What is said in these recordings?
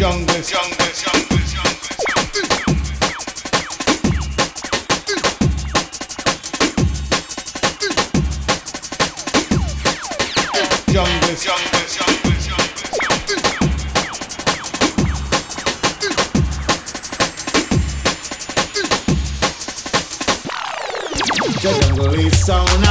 junglers. junglers, junglers, junglers. Junglers, junglers, junglers, junglers. Jungle is so nice.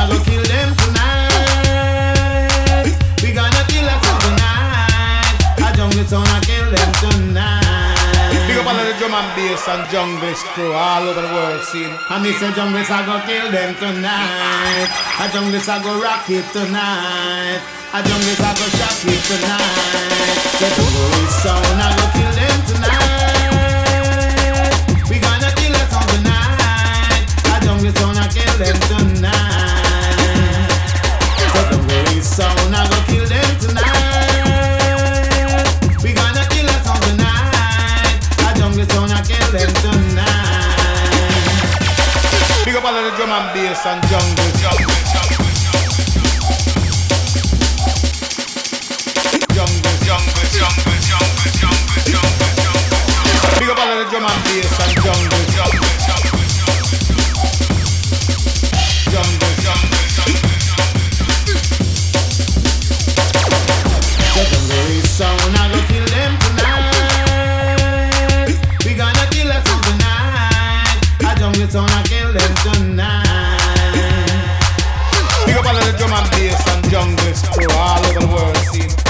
Drum and bass and jungle crew all over the world scene. And me say jungle I go kill them tonight. A jungle I go rock it tonight. A jungle I go shock it tonight. The jungle is sound, I go kill them tonight. We gonna kill us all tonight. A jungle sound, I kill them tonight. The jungle is sound, I go kill A jungle sound, I kill them tonight. Big up all of the drum and bass and jungle, jungle, jungle, jungle, jungle, jungle, jungle, jungle, jungle, jungle. Big up all of the drum and bass and jungle, jungle, jungle, jungle, jungle, jungle. The jungle is sound, I go Sound, I kill them tonight. Big up of the drum and bass and jungle all over the world scene.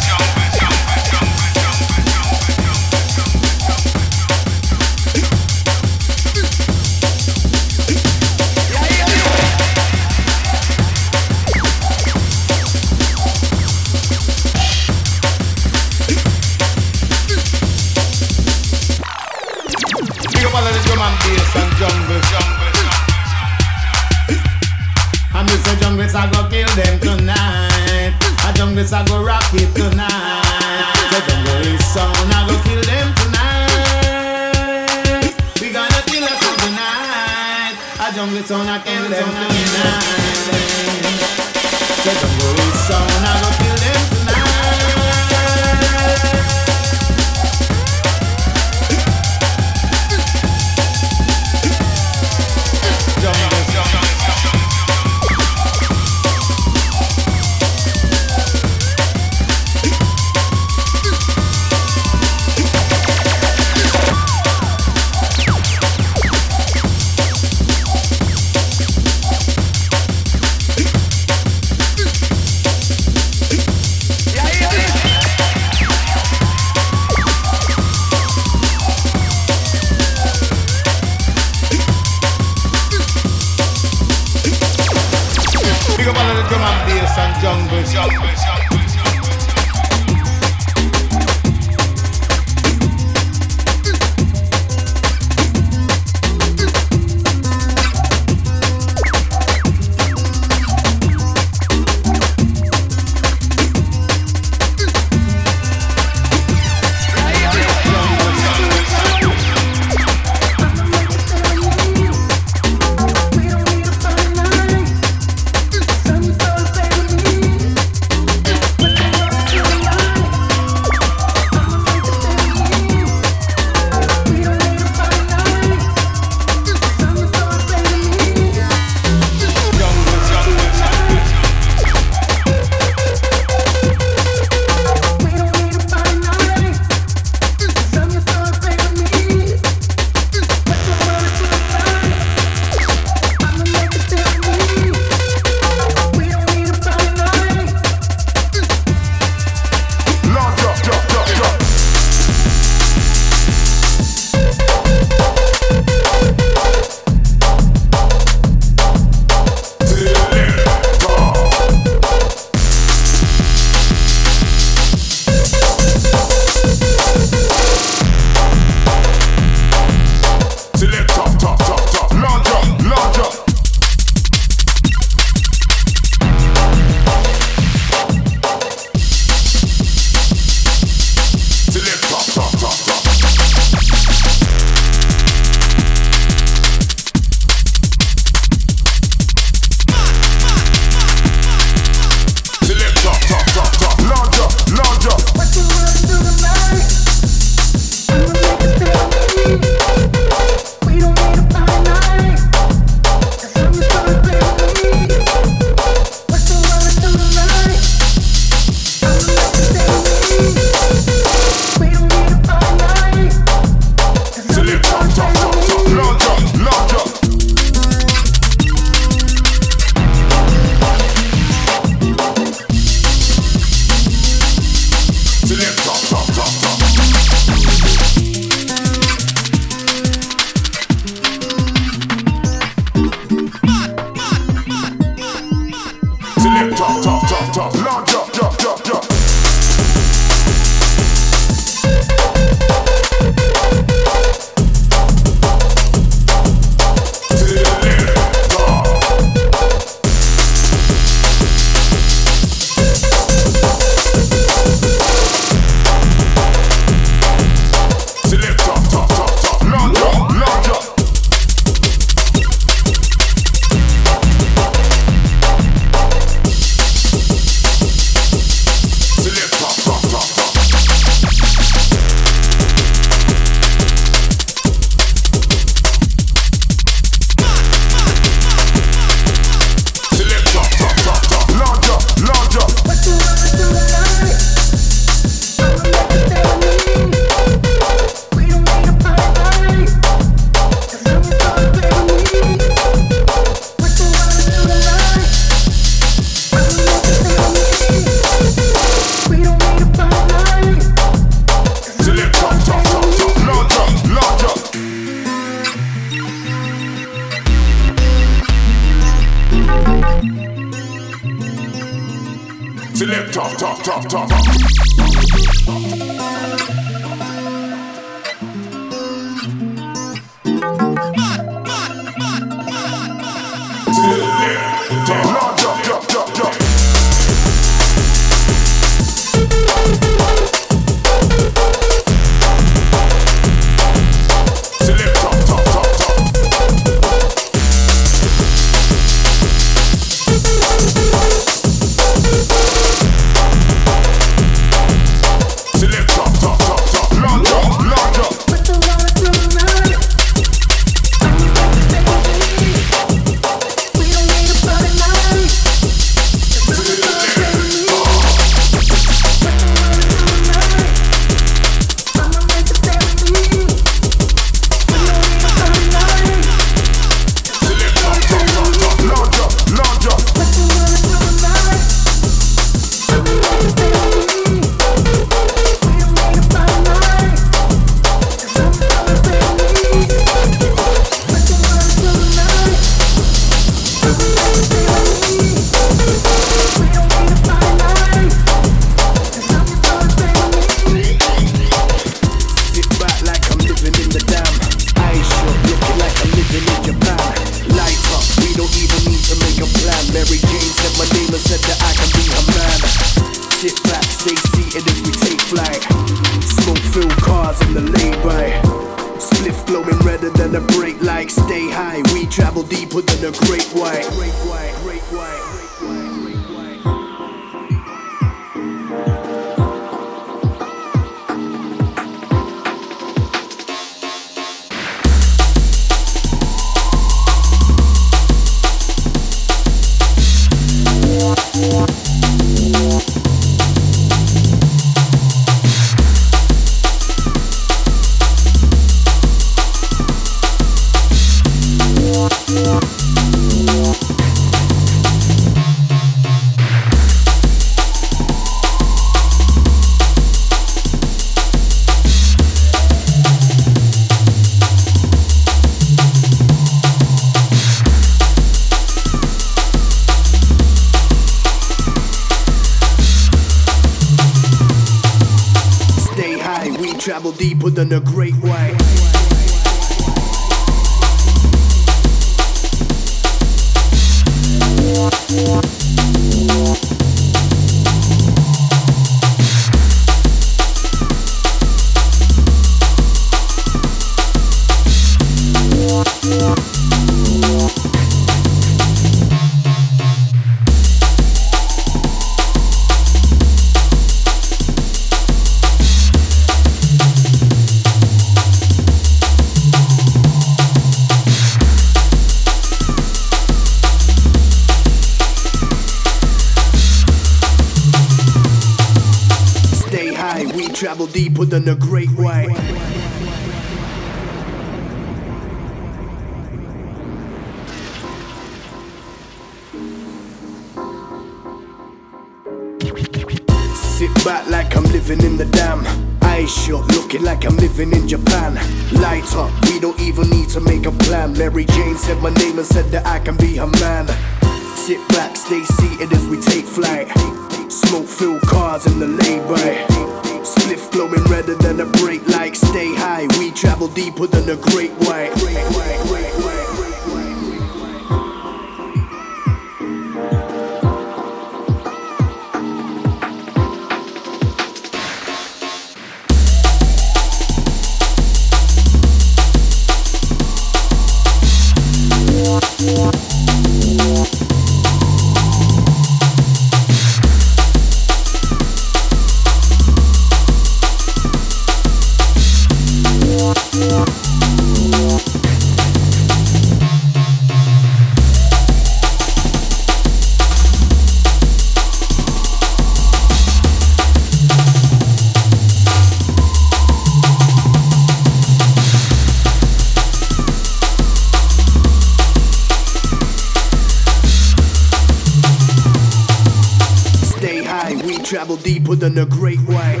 in a great way.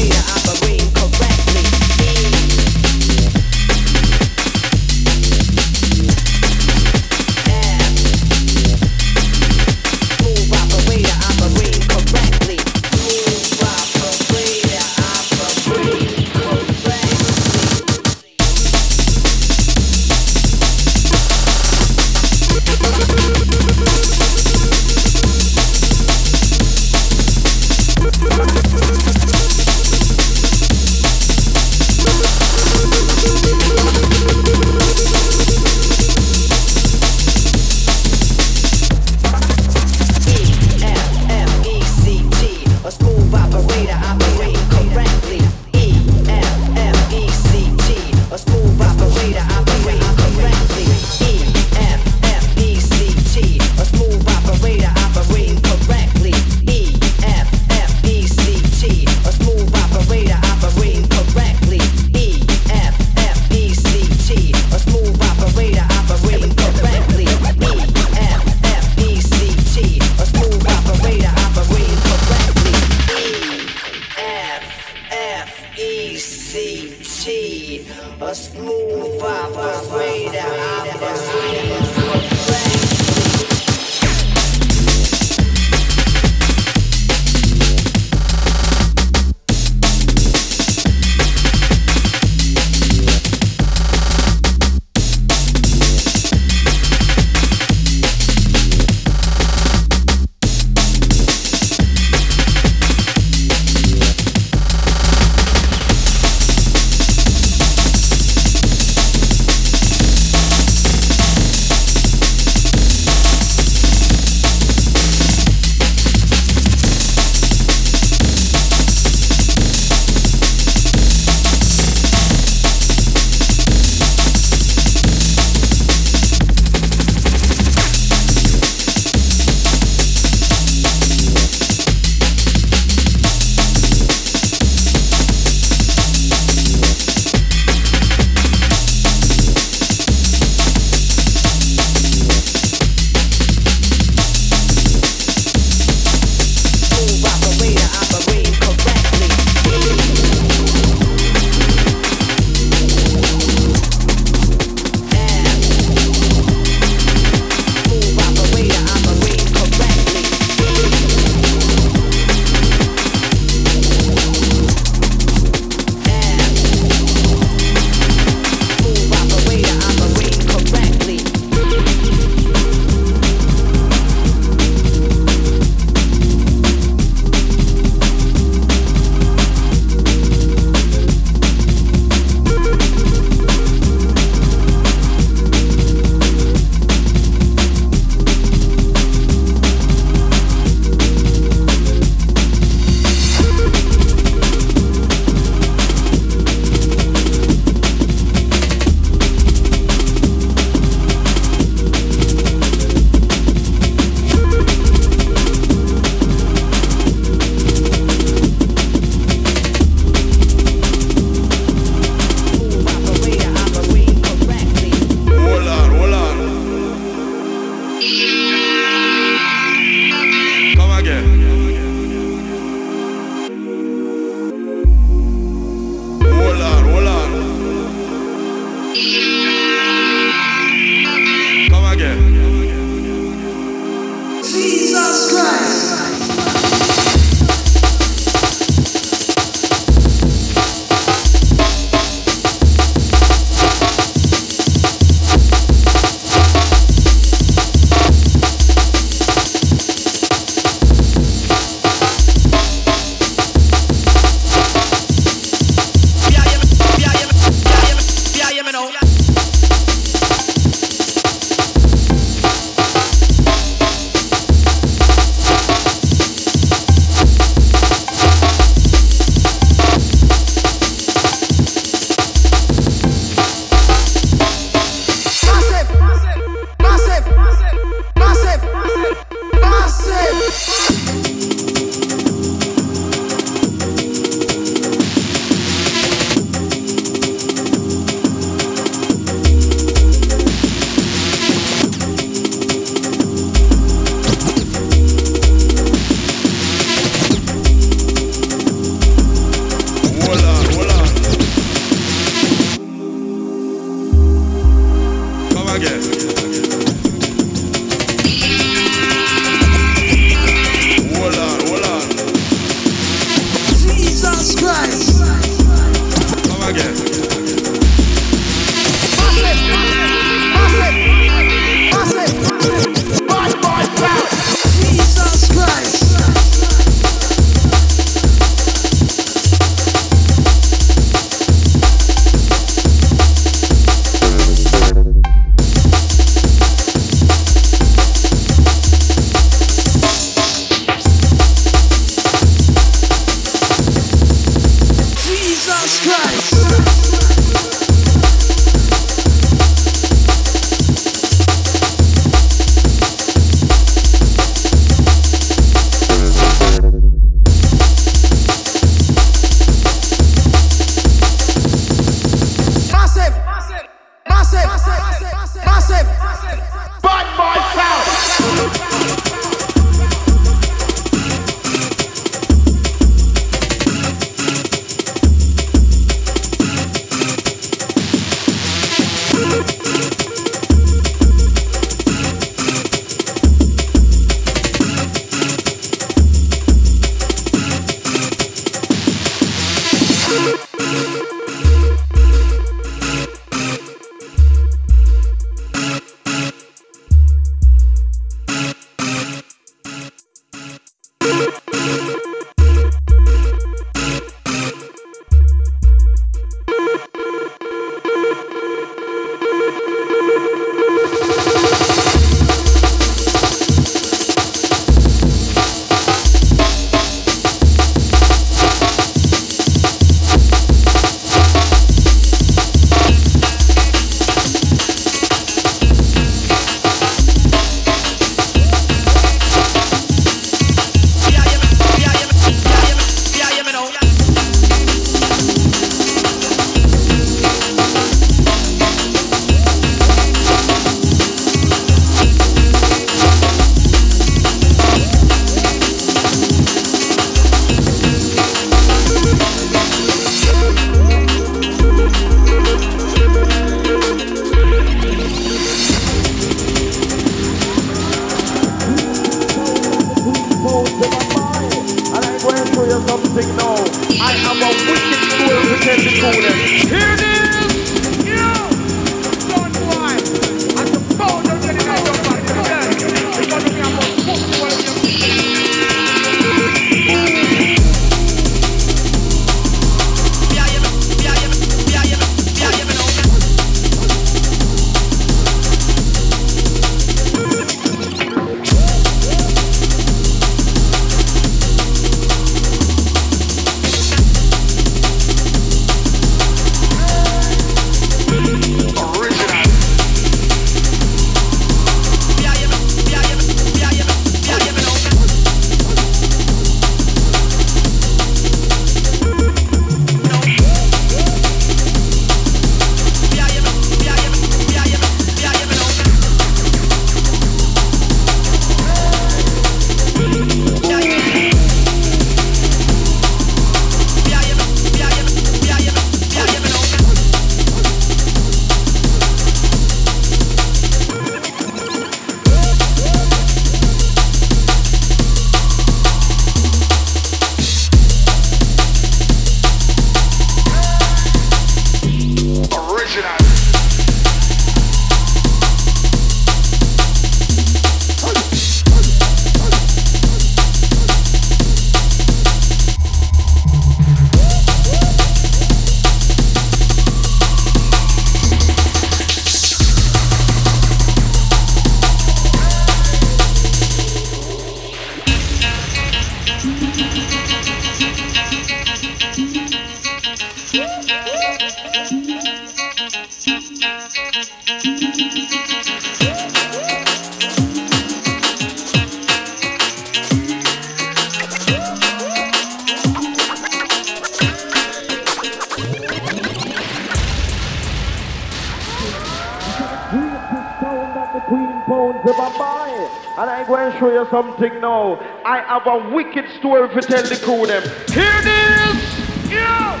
Show you something now. I have a wicked story to tell the crew them. Here it is! Yeah!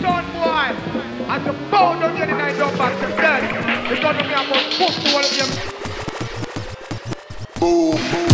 Son boy! As a pound of the night don't back to dead. Because of me, I'm going to put to one of them. Boom, boom.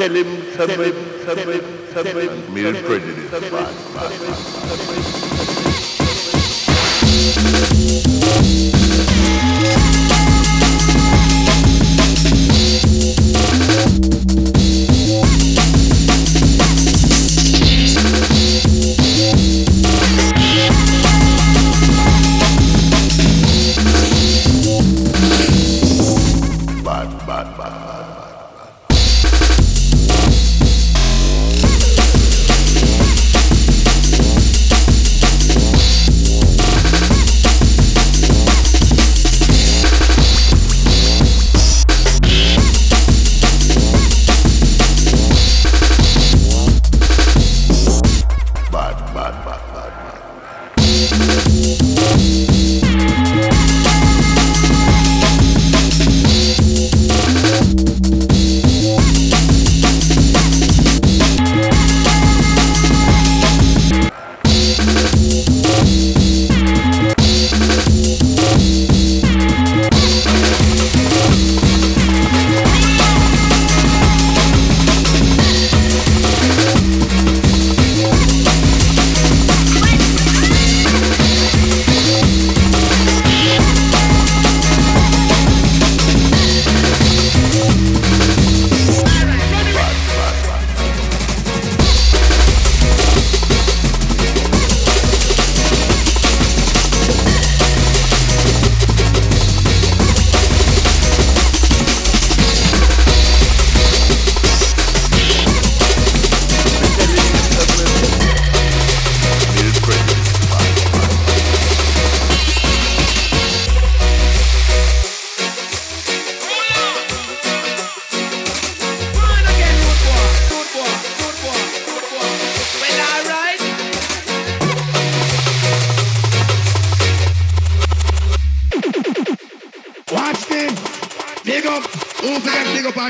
Tell him, tell him, mere prejudice. Bad, bad, bad, bad.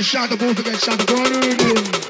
shot the bull to get shot the again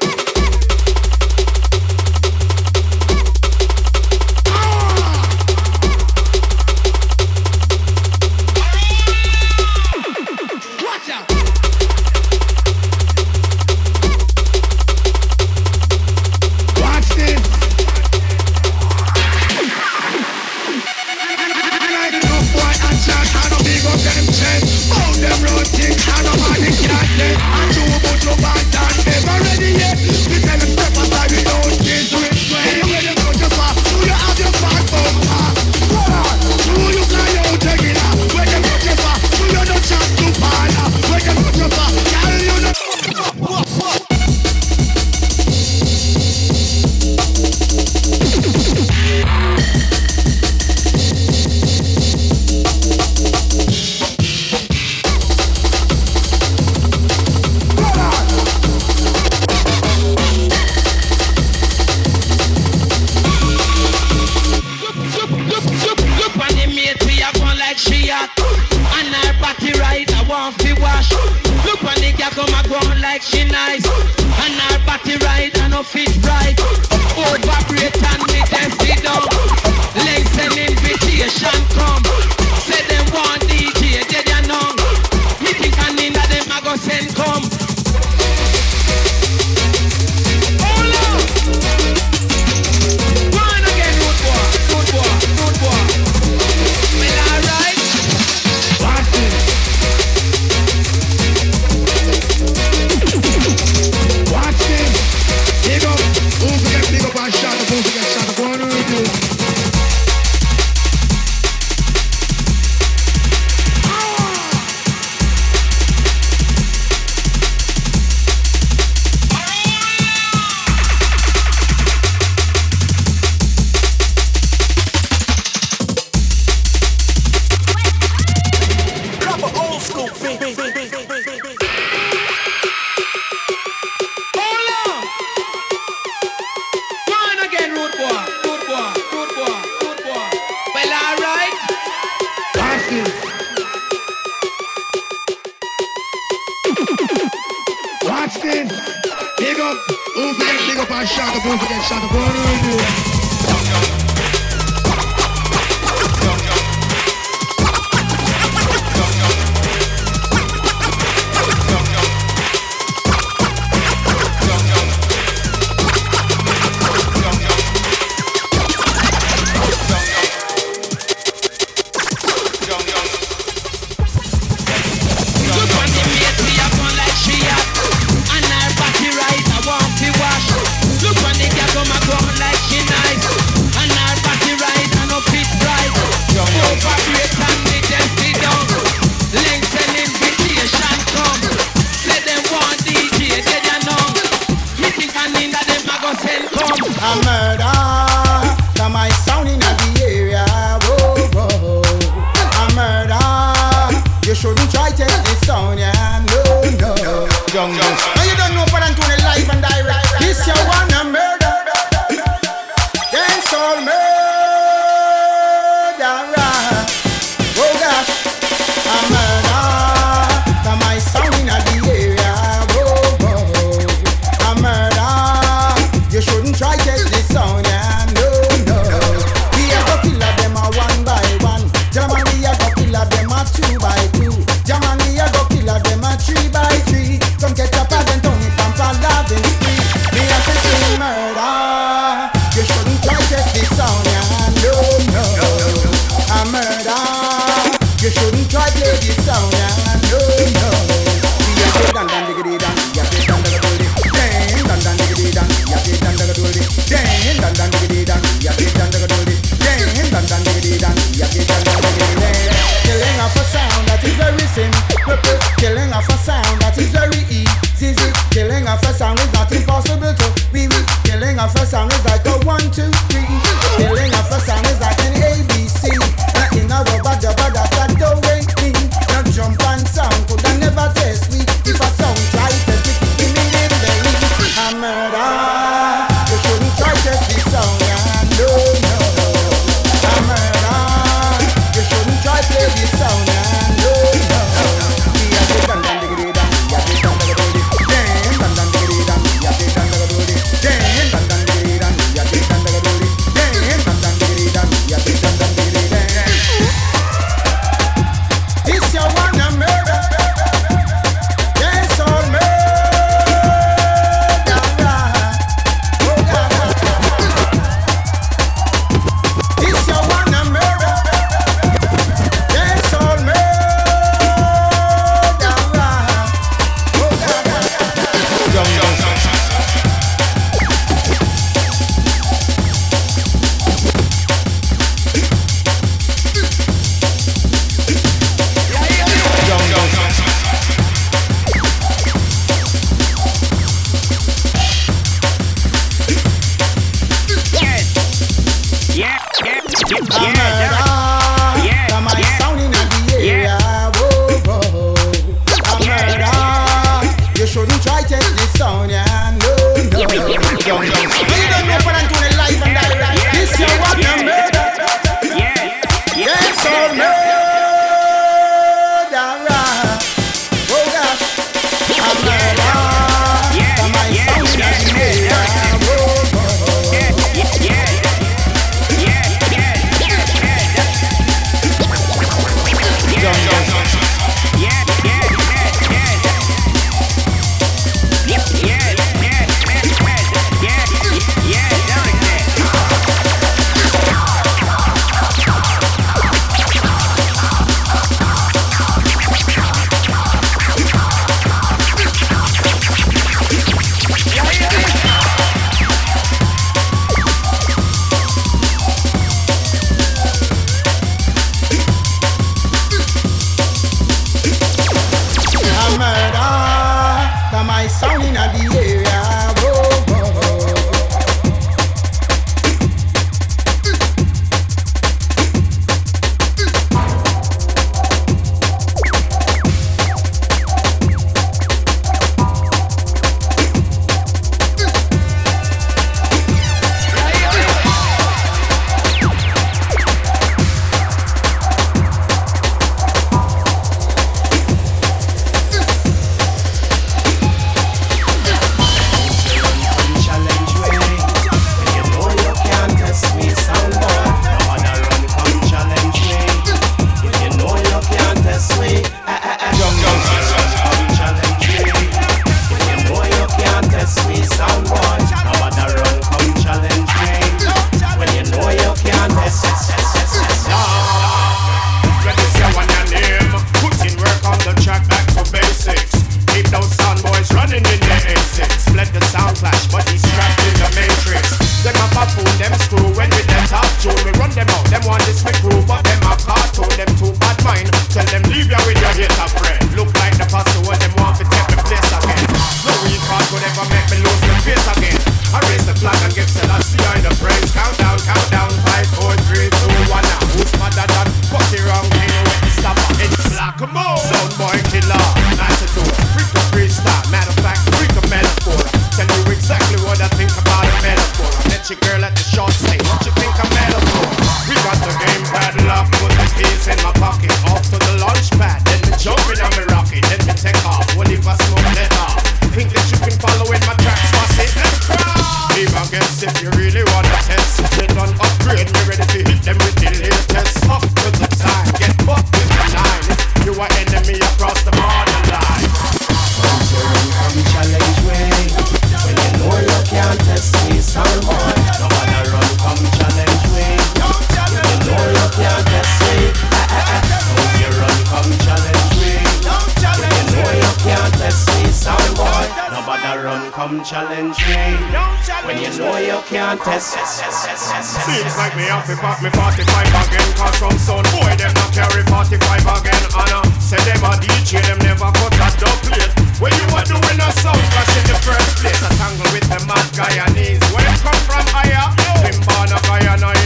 South Clash in the first place. I tangle with mad Guyanese. Where come from, I am. Been born a Guyanese.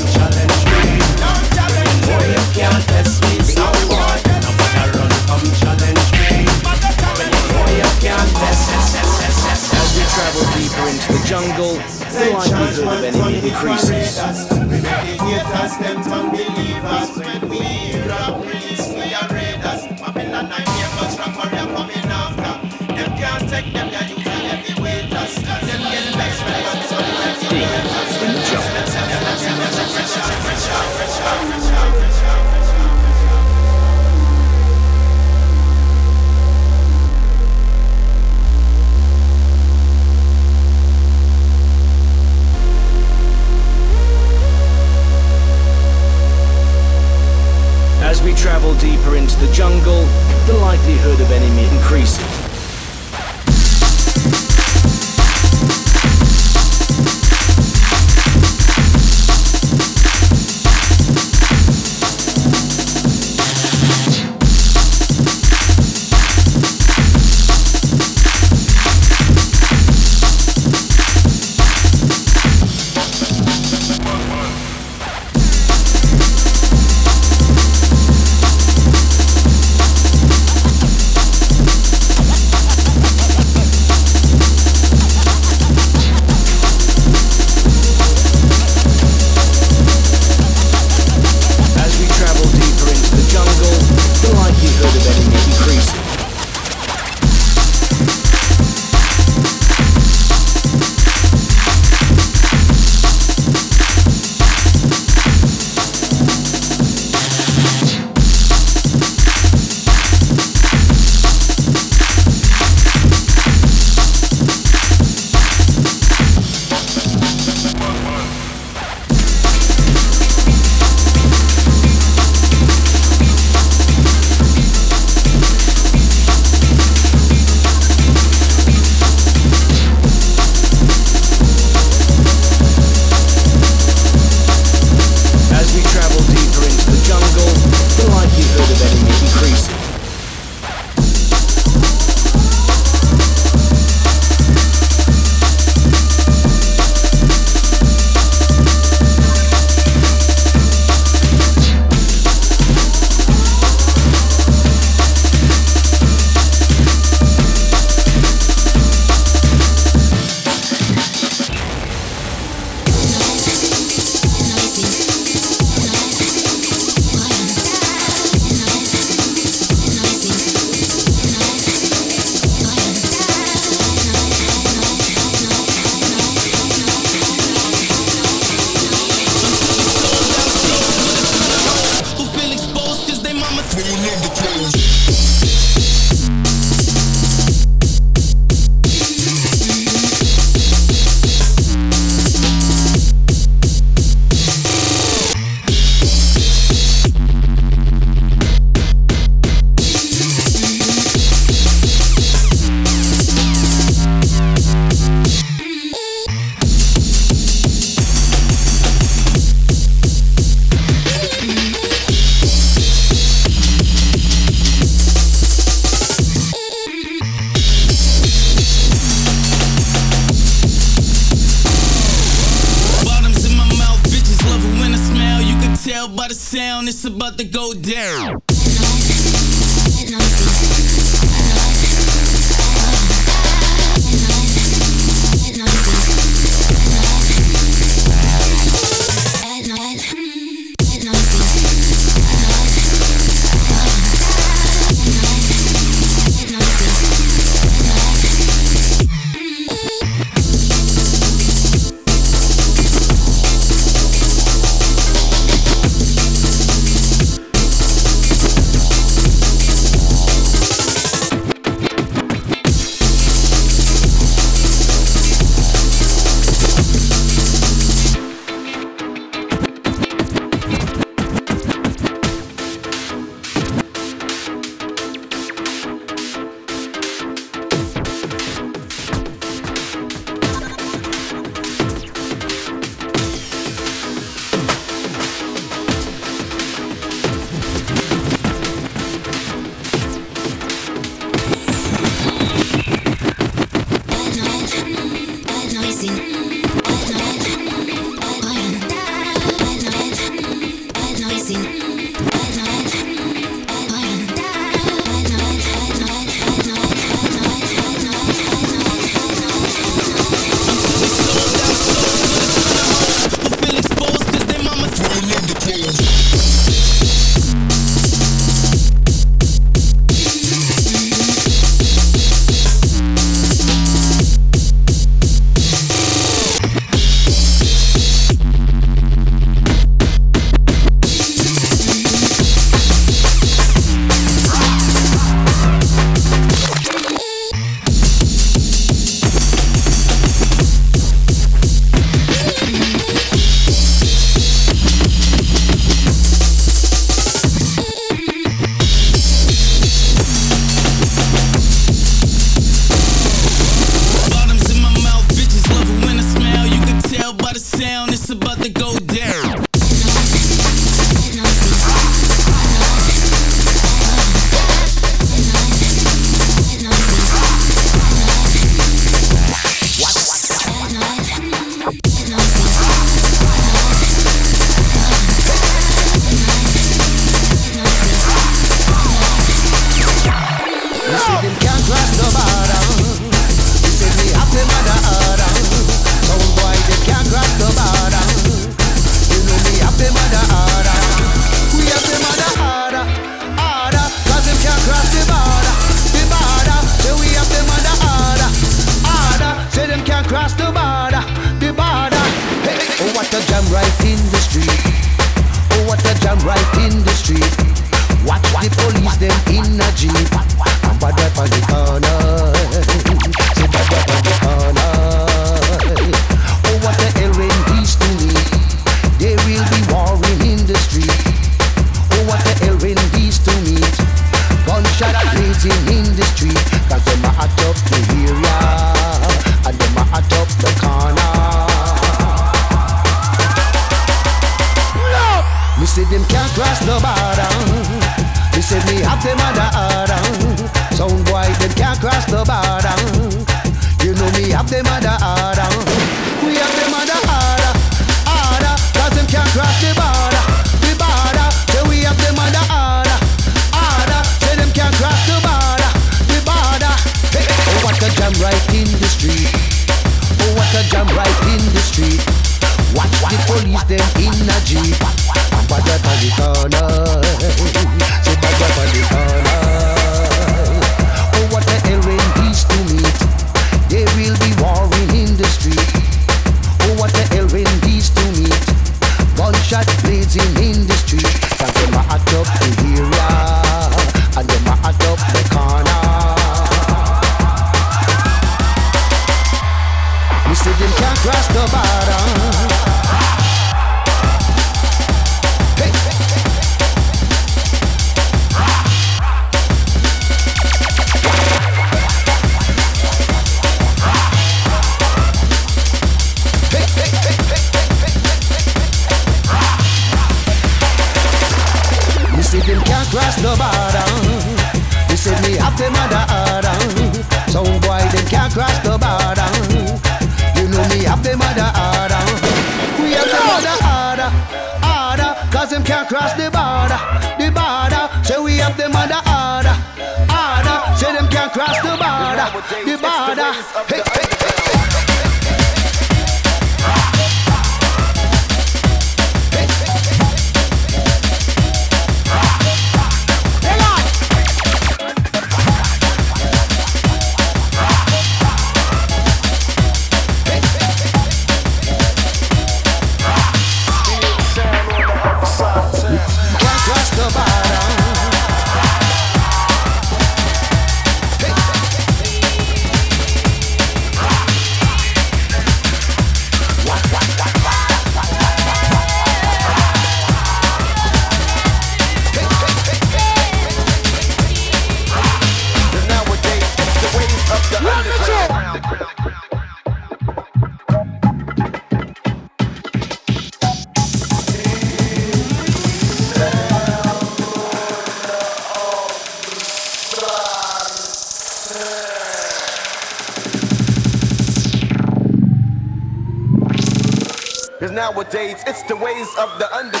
Nowadays it's the ways of the underground.